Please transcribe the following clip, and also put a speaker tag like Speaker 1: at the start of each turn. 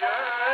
Speaker 1: Yeah.